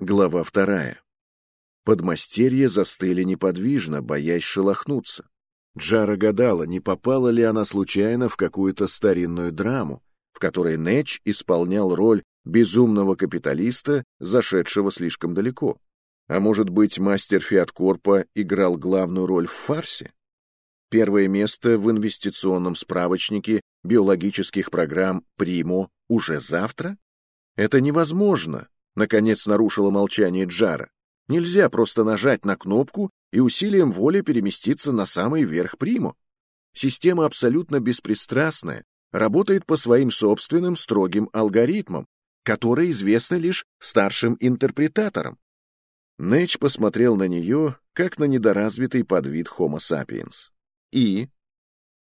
Глава вторая. Подмастерья застыли неподвижно, боясь шелохнуться. Джара гадала, не попала ли она случайно в какую-то старинную драму, в которой Нэч исполнял роль безумного капиталиста, зашедшего слишком далеко. А может быть, мастер Фиаткорпа играл главную роль в фарсе? Первое место в инвестиционном справочнике биологических программ «Примо» уже завтра? Это невозможно, Наконец нарушила молчание Джара. Нельзя просто нажать на кнопку и усилием воли переместиться на самый верх приму. Система абсолютно беспристрастная, работает по своим собственным строгим алгоритмам, которые известны лишь старшим интерпретаторам. Нэч посмотрел на нее, как на недоразвитый подвид Homo sapiens. И?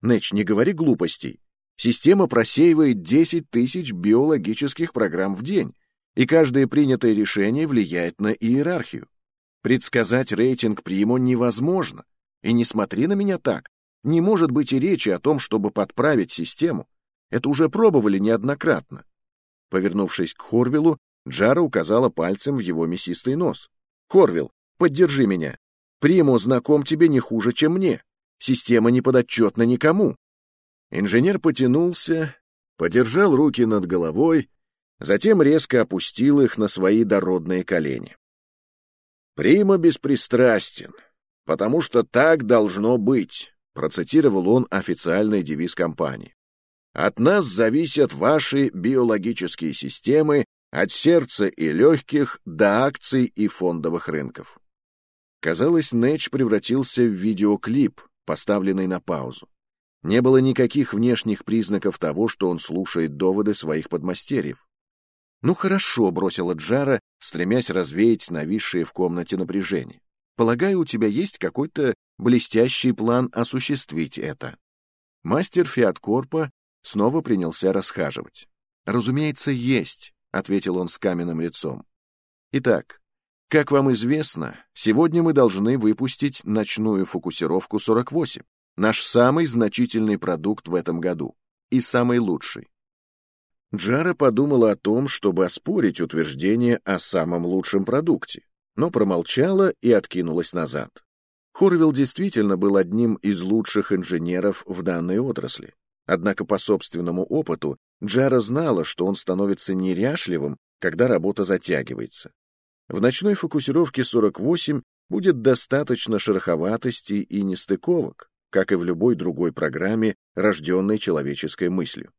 Нэч, не говори глупостей. Система просеивает 10 тысяч биологических программ в день, и каждое принятое решение влияет на иерархию. Предсказать рейтинг Примо невозможно. И не смотри на меня так. Не может быть и речи о том, чтобы подправить систему. Это уже пробовали неоднократно. Повернувшись к Хорвиллу, Джара указала пальцем в его мясистый нос. «Хорвилл, поддержи меня. Примо знаком тебе не хуже, чем мне. Система не подотчетна никому». Инженер потянулся, подержал руки над головой затем резко опустил их на свои дородные колени. «Прима беспристрастен, потому что так должно быть», процитировал он официальный девиз компании. «От нас зависят ваши биологические системы от сердца и легких до акций и фондовых рынков». Казалось, Нэч превратился в видеоклип, поставленный на паузу. Не было никаких внешних признаков того, что он слушает доводы своих подмастерьев. «Ну хорошо», — бросила Джара, стремясь развеять нависшее в комнате напряжение. «Полагаю, у тебя есть какой-то блестящий план осуществить это». Мастер Фиаткорпа снова принялся расхаживать. «Разумеется, есть», — ответил он с каменным лицом. «Итак, как вам известно, сегодня мы должны выпустить ночную фокусировку 48, наш самый значительный продукт в этом году и самый лучший. Джара подумала о том, чтобы оспорить утверждение о самом лучшем продукте, но промолчала и откинулась назад. Хорвилл действительно был одним из лучших инженеров в данной отрасли. Однако по собственному опыту Джара знала, что он становится неряшливым, когда работа затягивается. В ночной фокусировке 48 будет достаточно шероховатости и нестыковок, как и в любой другой программе, рожденной человеческой мыслью.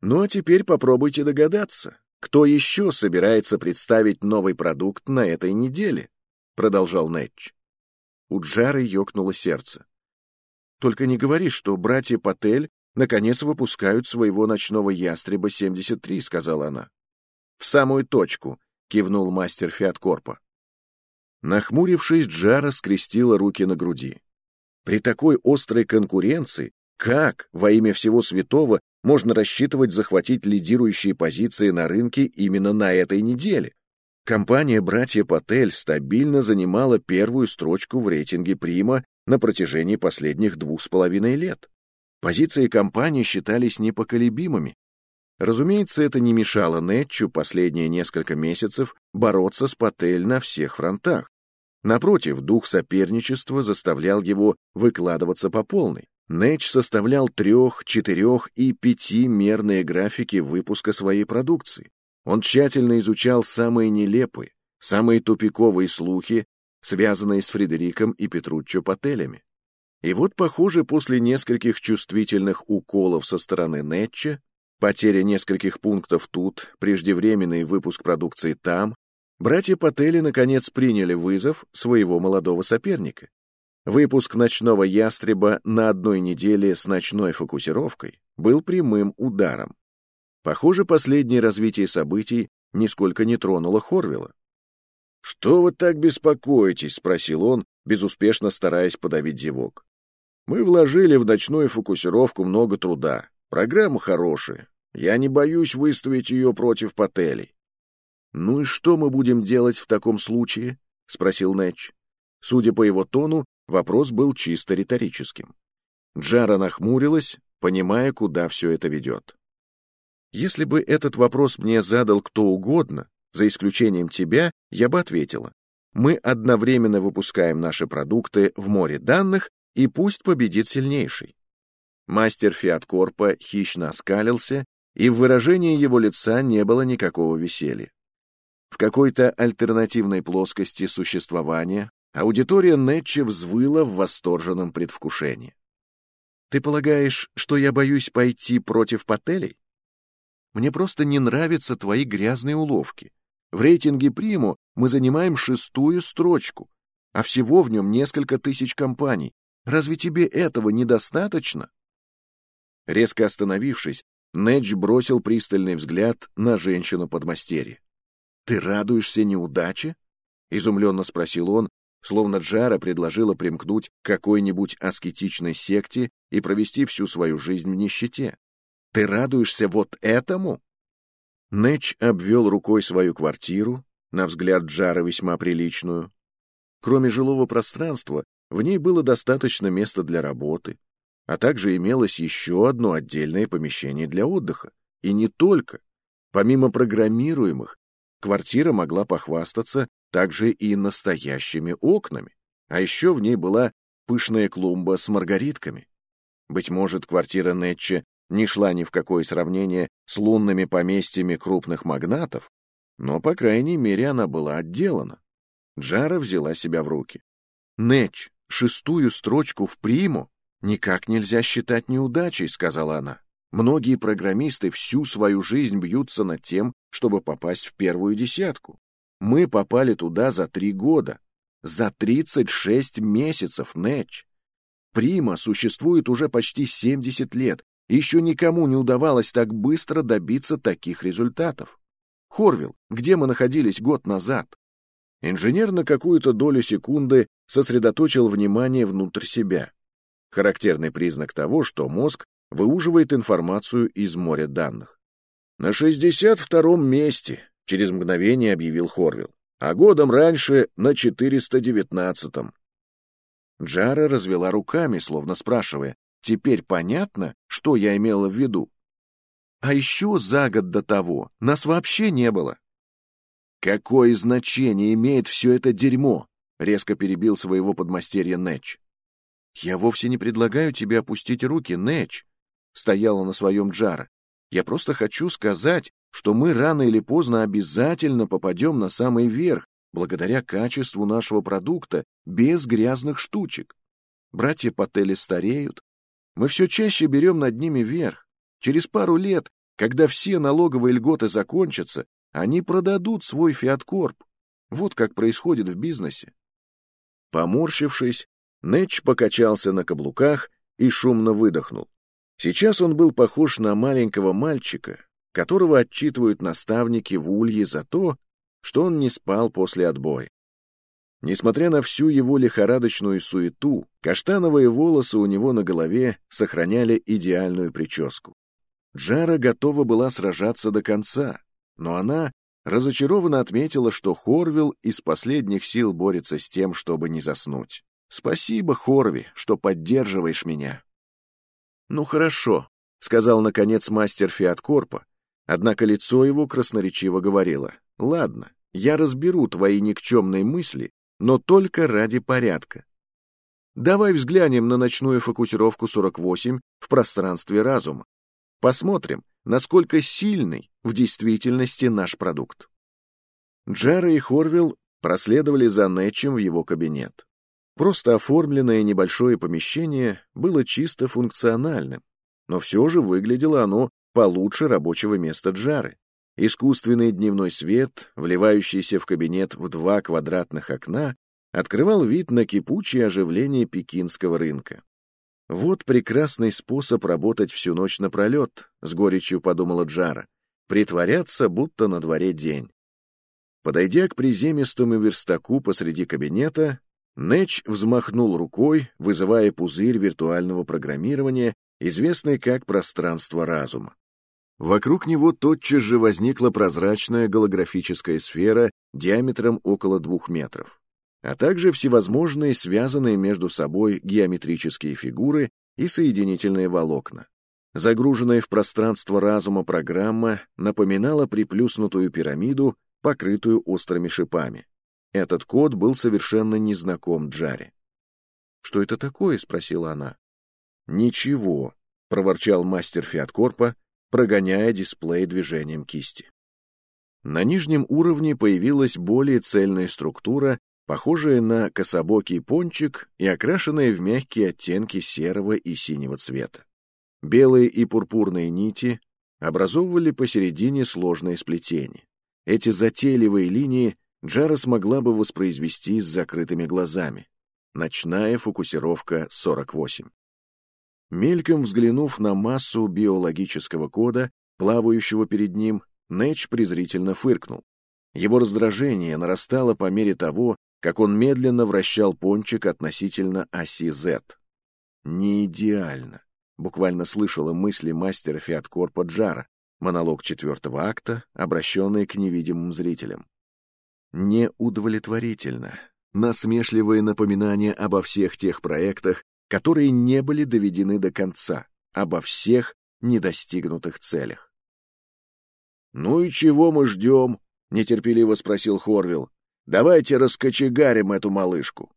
Ну а теперь попробуйте догадаться, кто еще собирается представить новый продукт на этой неделе, продолжал Нэтч. У Джары ёкнуло сердце. Только не говори, что братья Патель наконец выпускают своего ночного ястреба 73, сказала она. В самую точку, кивнул мастер Фиаткорпа. Нахмурившись, Джара скрестила руки на груди. При такой острой конкуренции как, во имя всего святого, можно рассчитывать захватить лидирующие позиции на рынке именно на этой неделе? Компания «Братья Патель» стабильно занимала первую строчку в рейтинге Прима на протяжении последних двух с половиной лет. Позиции компании считались непоколебимыми. Разумеется, это не мешало Нетчу последние несколько месяцев бороться с Патель на всех фронтах. Напротив, дух соперничества заставлял его выкладываться по полной. Нэч составлял трех, четырех и пятимерные графики выпуска своей продукции. Он тщательно изучал самые нелепые, самые тупиковые слухи, связанные с Фредериком и Петруччо Пателями. И вот, похоже, после нескольких чувствительных уколов со стороны Нетча, потеря нескольких пунктов тут, преждевременный выпуск продукции там, братья Патели наконец приняли вызов своего молодого соперника. Выпуск «Ночного ястреба» на одной неделе с ночной фокусировкой был прямым ударом. Похоже, последнее развитие событий нисколько не тронуло Хорвилла. «Что вы так беспокоитесь?» — спросил он, безуспешно стараясь подавить зевок. «Мы вложили в ночную фокусировку много труда. Программа хорошая. Я не боюсь выставить ее против Пателей». «Ну и что мы будем делать в таком случае?» — спросил Нэтч. Судя по его тону, Вопрос был чисто риторическим. Джара нахмурилась, понимая, куда все это ведет. Если бы этот вопрос мне задал кто угодно, За исключением тебя, я бы ответила. Мы одновременно выпускаем наши продукты в море данных, и пусть победит сильнейший. Мастер Фиаткорпа хищно оскалился, и в выражении его лица не было никакого веселья. В какой-то альтернативной плоскости существования аудитория Нетча взвыла в восторженном предвкушении. «Ты полагаешь, что я боюсь пойти против Пателей? Мне просто не нравятся твои грязные уловки. В рейтинге Приму мы занимаем шестую строчку, а всего в нем несколько тысяч компаний. Разве тебе этого недостаточно?» Резко остановившись, Недж бросил пристальный взгляд на женщину-подмастерье. «Ты радуешься неудаче?» — изумленно спросил он, словно Джара предложила примкнуть к какой-нибудь аскетичной секте и провести всю свою жизнь в нищете. «Ты радуешься вот этому?» Нэч обвел рукой свою квартиру, на взгляд Джара весьма приличную. Кроме жилого пространства, в ней было достаточно места для работы, а также имелось еще одно отдельное помещение для отдыха. И не только. Помимо программируемых, квартира могла похвастаться также и настоящими окнами, а еще в ней была пышная клумба с маргаритками. Быть может, квартира Нетче не шла ни в какое сравнение с лунными поместьями крупных магнатов, но, по крайней мере, она была отделана. Джара взяла себя в руки. «Нетч, шестую строчку в приму никак нельзя считать неудачей», — сказала она. «Многие программисты всю свою жизнь бьются над тем, чтобы попасть в первую десятку. Мы попали туда за три года. За 36 месяцев, Нэтч. Прима существует уже почти 70 лет, еще никому не удавалось так быстро добиться таких результатов. Хорвилл, где мы находились год назад? Инженер на какую-то долю секунды сосредоточил внимание внутрь себя. Характерный признак того, что мозг выуживает информацию из моря данных. На 62-м месте, через мгновение объявил Хорвилл. А годом раньше на 419-м. Джара развела руками, словно спрашивая, «Теперь понятно, что я имела в виду?» А еще за год до того нас вообще не было. «Какое значение имеет все это дерьмо?» — резко перебил своего подмастерья Нэч. «Я вовсе не предлагаю тебе опустить руки, Нэч», — стояла на своем Джара. «Я просто хочу сказать, что мы рано или поздно обязательно попадем на самый верх, благодаря качеству нашего продукта, без грязных штучек. Братья Паттели стареют. Мы все чаще берем над ними верх. Через пару лет, когда все налоговые льготы закончатся, они продадут свой фиаткорп. Вот как происходит в бизнесе. Поморщившись, Нэтч покачался на каблуках и шумно выдохнул. Сейчас он был похож на маленького мальчика, которого отчитывают наставники в улье за то, что он не спал после отбоя. Несмотря на всю его лихорадочную суету, каштановые волосы у него на голове сохраняли идеальную прическу. Джара готова была сражаться до конца, но она разочарованно отметила, что Хорвилл из последних сил борется с тем, чтобы не заснуть. «Спасибо, Хорви, что поддерживаешь меня». «Ну хорошо», — сказал, наконец, мастер Фиаткорпа, Однако лицо его красноречиво говорило, «Ладно, я разберу твои никчемные мысли, но только ради порядка. Давай взглянем на ночную фокусировку 48 в пространстве разума. Посмотрим, насколько сильный в действительности наш продукт». Джара и Хорвилл проследовали за Нэтчем в его кабинет. Просто оформленное небольшое помещение было чисто функциональным, но все же выглядело оно получше рабочего места Джары. Искусственный дневной свет, вливающийся в кабинет в два квадратных окна, открывал вид на кипучее оживление пекинского рынка. «Вот прекрасный способ работать всю ночь напролет», — с горечью подумала Джара, «притворяться, будто на дворе день». Подойдя к приземистому верстаку посреди кабинета, Нэч взмахнул рукой, вызывая пузырь виртуального программирования, известный как пространство разума. Вокруг него тотчас же возникла прозрачная голографическая сфера диаметром около двух метров, а также всевозможные связанные между собой геометрические фигуры и соединительные волокна. Загруженная в пространство разума программа напоминала приплюснутую пирамиду, покрытую острыми шипами. Этот код был совершенно незнаком Джаре. «Что это такое?» — спросила она. «Ничего», — проворчал мастер Фиаткорпа, прогоняя дисплей движением кисти. На нижнем уровне появилась более цельная структура, похожая на кособокий пончик и окрашенная в мягкие оттенки серого и синего цвета. Белые и пурпурные нити образовывали посередине сложное сплетение. Эти затейливые линии Джара смогла бы воспроизвести с закрытыми глазами. Ночная фокусировка 48. Мельком взглянув на массу биологического кода, плавающего перед ним, Нэч презрительно фыркнул. Его раздражение нарастало по мере того, как он медленно вращал пончик относительно оси Z. Не идеально. Буквально слышала мысли мастера Фиаткорпа Джара, монолог четвертого акта, обращенный к невидимым зрителям. Неудовлетворительно. Насмешливое напоминание обо всех тех проектах, которые не были доведены до конца, обо всех недостигнутых целях. «Ну и чего мы ждем?» — нетерпеливо спросил Хорвилл. «Давайте раскочегарим эту малышку».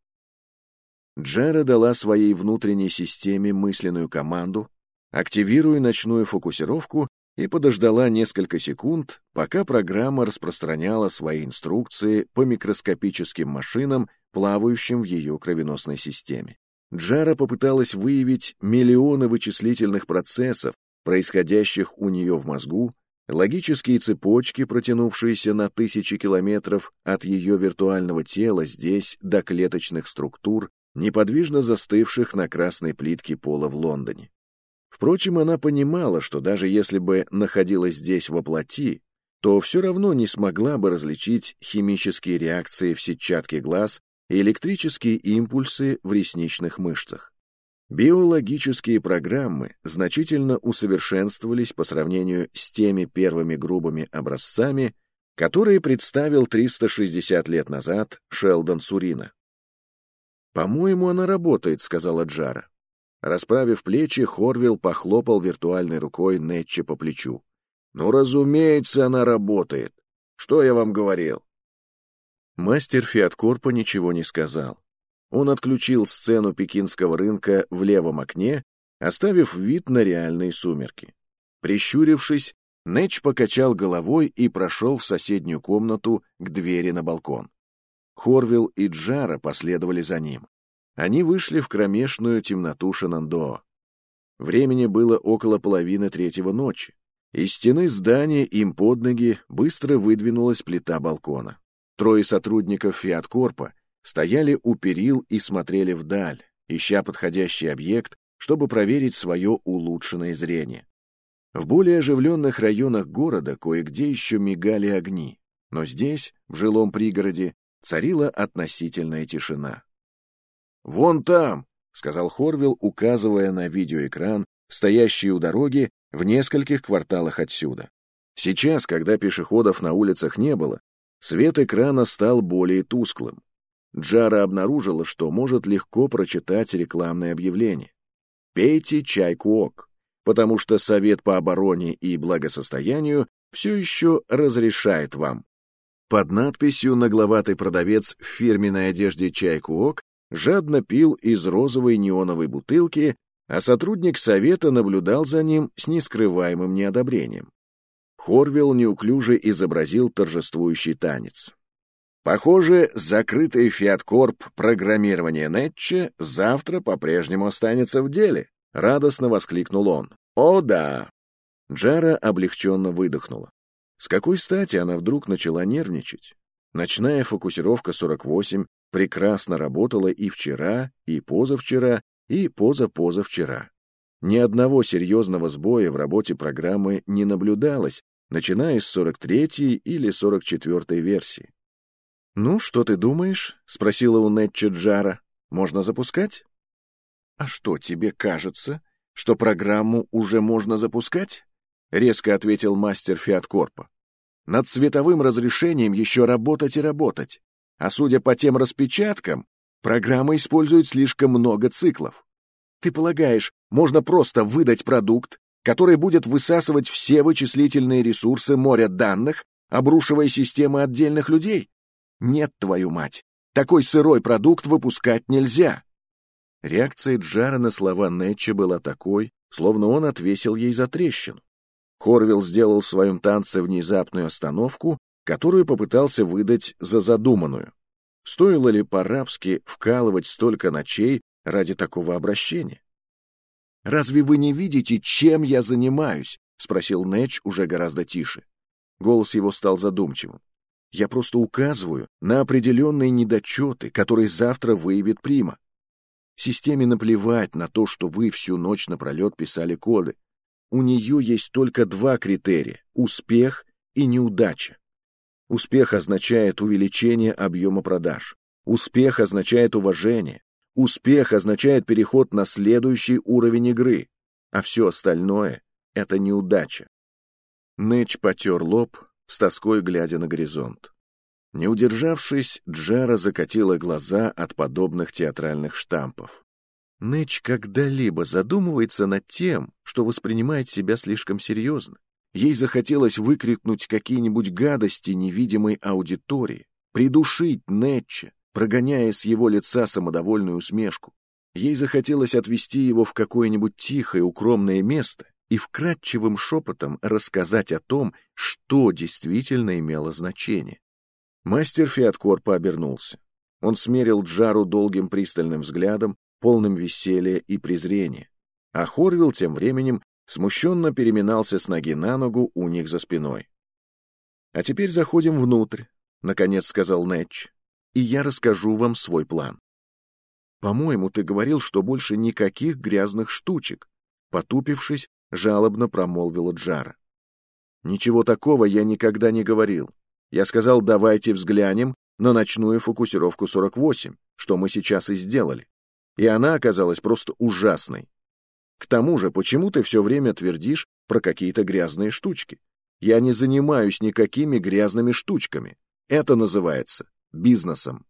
Джара дала своей внутренней системе мысленную команду, активируя ночную фокусировку и подождала несколько секунд, пока программа распространяла свои инструкции по микроскопическим машинам, плавающим в ее кровеносной системе. Джара попыталась выявить миллионы вычислительных процессов, происходящих у нее в мозгу, логические цепочки, протянувшиеся на тысячи километров от ее виртуального тела здесь до клеточных структур, неподвижно застывших на красной плитке пола в Лондоне. Впрочем, она понимала, что даже если бы находилась здесь во плоти, то все равно не смогла бы различить химические реакции в сетчатке глаз электрические импульсы в ресничных мышцах. Биологические программы значительно усовершенствовались по сравнению с теми первыми грубыми образцами, которые представил 360 лет назад Шелдон Сурина. «По-моему, она работает», — сказала Джара. Расправив плечи, Хорвилл похлопал виртуальной рукой Нетче по плечу. «Ну, разумеется, она работает. Что я вам говорил?» Мастер Фиаткорпа ничего не сказал. Он отключил сцену пекинского рынка в левом окне, оставив вид на реальные сумерки. Прищурившись, Нэч покачал головой и прошел в соседнюю комнату к двери на балкон. Хорвилл и Джара последовали за ним. Они вышли в кромешную темноту Шенандоо. Времени было около половины третьего ночи. Из стены здания им под ноги быстро выдвинулась плита балкона. Трое сотрудников Фиаткорпа стояли у перил и смотрели вдаль, ища подходящий объект, чтобы проверить свое улучшенное зрение. В более оживленных районах города кое-где еще мигали огни, но здесь, в жилом пригороде, царила относительная тишина. «Вон там!» — сказал Хорвилл, указывая на видеоэкран, стоящий у дороги в нескольких кварталах отсюда. Сейчас, когда пешеходов на улицах не было, Свет экрана стал более тусклым. Джара обнаружила, что может легко прочитать рекламное объявление. «Пейте чай Куок», потому что Совет по обороне и благосостоянию все еще разрешает вам. Под надписью нагловатый продавец в фирменной одежде чай Куок жадно пил из розовой неоновой бутылки, а сотрудник Совета наблюдал за ним с нескрываемым неодобрением. Хорвилл неуклюже изобразил торжествующий танец. Похоже, закрытый Фиаткорп программирование Нетче завтра по-прежнему останется в деле, радостно воскликнул он. О да! Джара облегченно выдохнула. С какой стати она вдруг начала нервничать? Ночная фокусировка 48 прекрасно работала и вчера, и позавчера, и позапозавчера. Ни одного серьезного сбоя в работе программы не наблюдалось, начиная с 43-й или 44-й версии. «Ну, что ты думаешь?» — спросила у Нетча Джара. «Можно запускать?» «А что, тебе кажется, что программу уже можно запускать?» — резко ответил мастер Фиаткорпа. «Над цветовым разрешением еще работать и работать. А судя по тем распечаткам, программа использует слишком много циклов. Ты полагаешь, можно просто выдать продукт, который будет высасывать все вычислительные ресурсы моря данных, обрушивая системы отдельных людей? Нет, твою мать, такой сырой продукт выпускать нельзя. Реакция Джара на слова Нетча была такой, словно он отвесил ей за трещину. Хорвилл сделал в своем танце внезапную остановку, которую попытался выдать за задуманную. Стоило ли по-рабски вкалывать столько ночей ради такого обращения? «Разве вы не видите, чем я занимаюсь?» — спросил Нэтч уже гораздо тише. Голос его стал задумчивым. «Я просто указываю на определенные недочеты, которые завтра выявит Прима. Системе наплевать на то, что вы всю ночь напролет писали коды. У нее есть только два критерия — успех и неудача. Успех означает увеличение объема продаж. Успех означает уважение. Успех означает переход на следующий уровень игры. А все остальное — это неудача. Нэч потер лоб, с тоской глядя на горизонт. Не удержавшись, Джара закатила глаза от подобных театральных штампов. Нэч когда-либо задумывается над тем, что воспринимает себя слишком серьезно. Ей захотелось выкрикнуть какие-нибудь гадости невидимой аудитории, придушить Нэтча, прогоняя с его лица самодовольную усмешку. Ей захотелось отвести его в какое-нибудь тихое, укромное место и вкрадчивым шепотом рассказать о том, что действительно имело значение. Мастер Фиаткорпа обернулся. Он смерил Джару долгим пристальным взглядом, полным веселья и презрения. А Хорвилл тем временем смущенно переминался с ноги на ногу у них за спиной. «А теперь заходим внутрь», — наконец сказал Нэтч, — «и я расскажу вам свой план». «По-моему, ты говорил, что больше никаких грязных штучек», — потупившись, жалобно промолвила Джара. «Ничего такого я никогда не говорил. Я сказал, давайте взглянем на ночную фокусировку 48, что мы сейчас и сделали. И она оказалась просто ужасной. К тому же, почему ты все время твердишь про какие-то грязные штучки? Я не занимаюсь никакими грязными штучками. Это называется бизнесом.